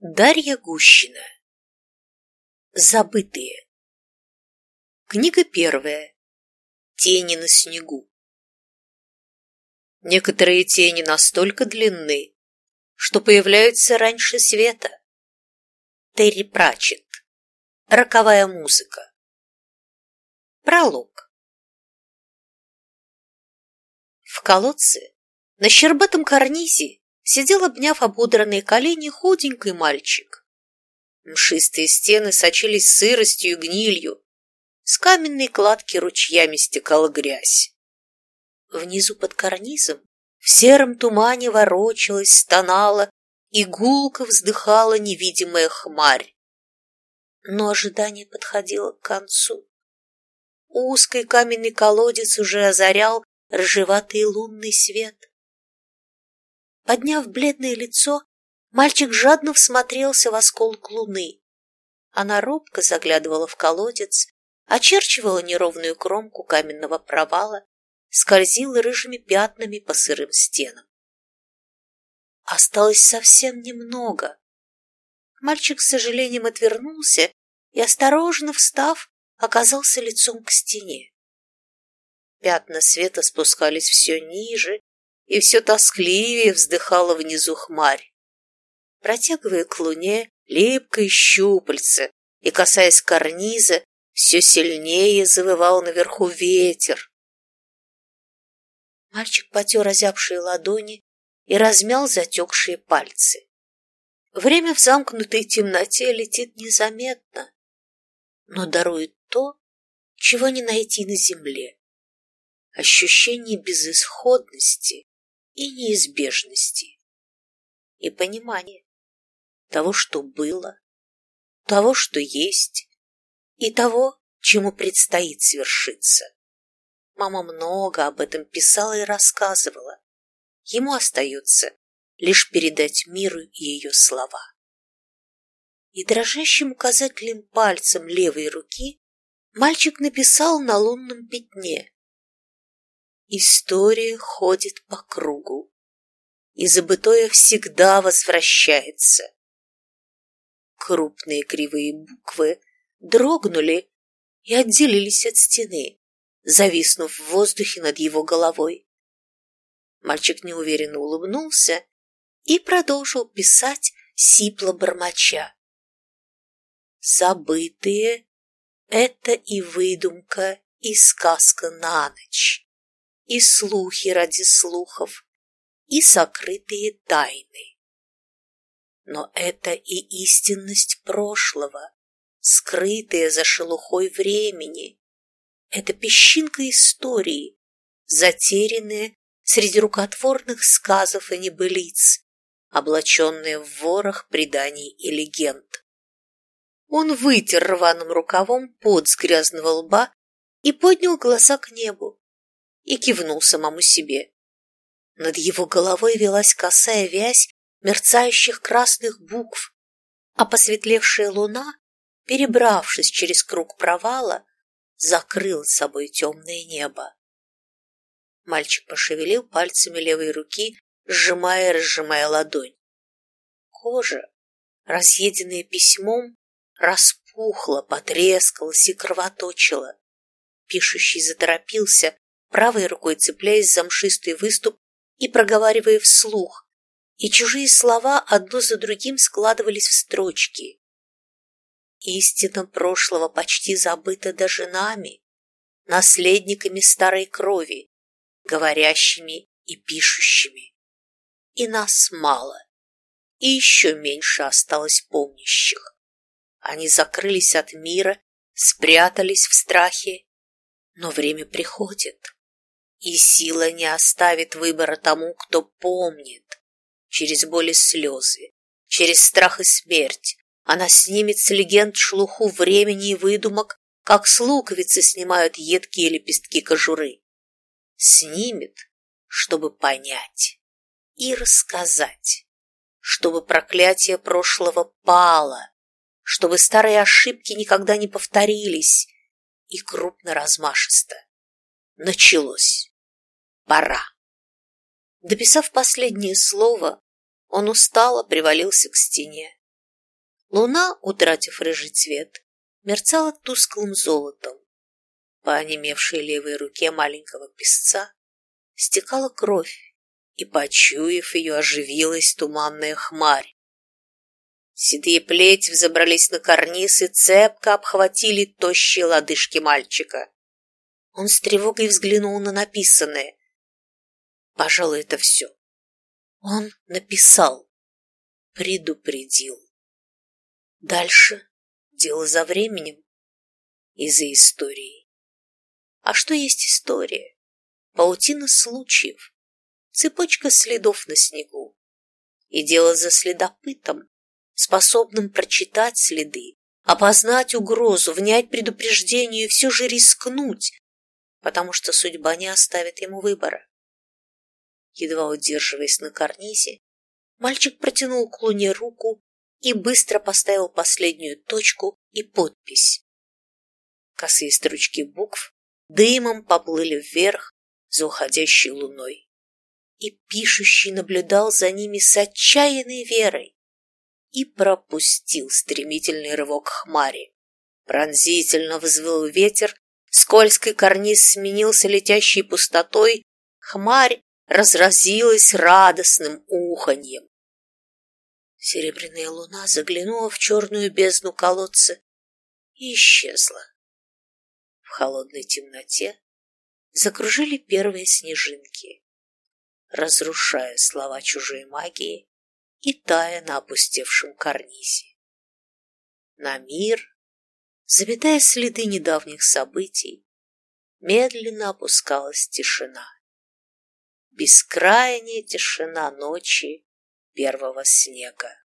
Дарья Гущина. Забытые. Книга первая. Тени на снегу. Некоторые тени настолько длинны, что появляются раньше света. Терри Пратчетт. Роковая музыка. Пролог. В колодце на щербатом карнизе сидел, обняв ободранные колени, худенький мальчик. Мшистые стены сочились сыростью и гнилью, с каменной кладки ручьями стекала грязь. Внизу под карнизом в сером тумане ворочалась, стонала и вздыхала невидимая хмарь. Но ожидание подходило к концу. Узкий каменный колодец уже озарял рыжеватый лунный свет. Подняв бледное лицо, мальчик жадно всмотрелся в осколок луны. Она робко заглядывала в колодец, очерчивала неровную кромку каменного провала, скользила рыжими пятнами по сырым стенам. Осталось совсем немного. Мальчик с сожалением отвернулся и, осторожно встав, оказался лицом к стене. Пятна света спускались все ниже, и все тоскливее вздыхала внизу хмарь. Протягивая к луне липкое щупальце и, касаясь карниза, все сильнее завывал наверху ветер. Мальчик потер озябшие ладони и размял затекшие пальцы. Время в замкнутой темноте летит незаметно, но дарует то, чего не найти на земле. Ощущение безысходности и неизбежности, и понимание того, что было, того, что есть, и того, чему предстоит свершиться. Мама много об этом писала и рассказывала. Ему остается лишь передать миру ее слова. И дрожащим указательным пальцем левой руки мальчик написал на лунном пятне История ходит по кругу, и забытое всегда возвращается. Крупные кривые буквы дрогнули и отделились от стены, зависнув в воздухе над его головой. Мальчик неуверенно улыбнулся и продолжил писать сипло бормоча. Забытые — это и выдумка, и сказка на ночь и слухи ради слухов, и сокрытые тайны. Но это и истинность прошлого, скрытая за шелухой времени. Это песчинка истории, затерянная среди рукотворных сказов и небылиц, облаченная в ворох преданий и легенд. Он вытер рваным рукавом пот с грязного лба и поднял глаза к небу и кивнул самому себе. Над его головой велась косая вязь мерцающих красных букв, а посветлевшая луна, перебравшись через круг провала, закрыла собой темное небо. Мальчик пошевелил пальцами левой руки, сжимая и разжимая ладонь. Кожа, разъеденная письмом, распухла, потрескалась и кровоточила. Пишущий заторопился, правой рукой цепляясь за мшистый выступ и проговаривая вслух, и чужие слова одно за другим складывались в строчки. Истина прошлого почти забыта даже нами, наследниками старой крови, говорящими и пишущими. И нас мало, и еще меньше осталось помнящих. Они закрылись от мира, спрятались в страхе, но время приходит. И сила не оставит выбора тому, кто помнит. Через боль и слезы, через страх и смерть она снимет с легенд шлуху времени и выдумок, как с луковицы снимают едкие лепестки кожуры. Снимет, чтобы понять и рассказать, чтобы проклятие прошлого пало, чтобы старые ошибки никогда не повторились, и крупно размашисто. Началось. Пора. Дописав последнее слово, он устало привалился к стене. Луна, утратив рыжий цвет, мерцала тусклым золотом. По онемевшей левой руке маленького песца стекала кровь, и, почуяв ее, оживилась туманная хмарь. Седые плети взобрались на карниз и цепко обхватили тощие лодыжки мальчика. Он с тревогой взглянул на написанное. Пожалуй, это все. Он написал, предупредил. Дальше дело за временем и за историей. А что есть история? Паутина случаев, цепочка следов на снегу. И дело за следопытом, способным прочитать следы, опознать угрозу, внять предупреждению и все же рискнуть, потому что судьба не оставит ему выбора. Едва удерживаясь на карнизе, мальчик протянул к луне руку и быстро поставил последнюю точку и подпись. Косые строчки букв дымом поплыли вверх за уходящей луной, и пишущий наблюдал за ними с отчаянной верой и пропустил стремительный рывок хмари. Пронзительно взвыл ветер, скользкий карниз сменился летящей пустотой, хмарь разразилась радостным уханьем. Серебряная луна заглянула в черную бездну колодца и исчезла. В холодной темноте закружили первые снежинки, разрушая слова чужой магии и тая на опустевшем карнизе. На мир, заметая следы недавних событий, медленно опускалась тишина. Бескрайняя тишина ночи первого снега.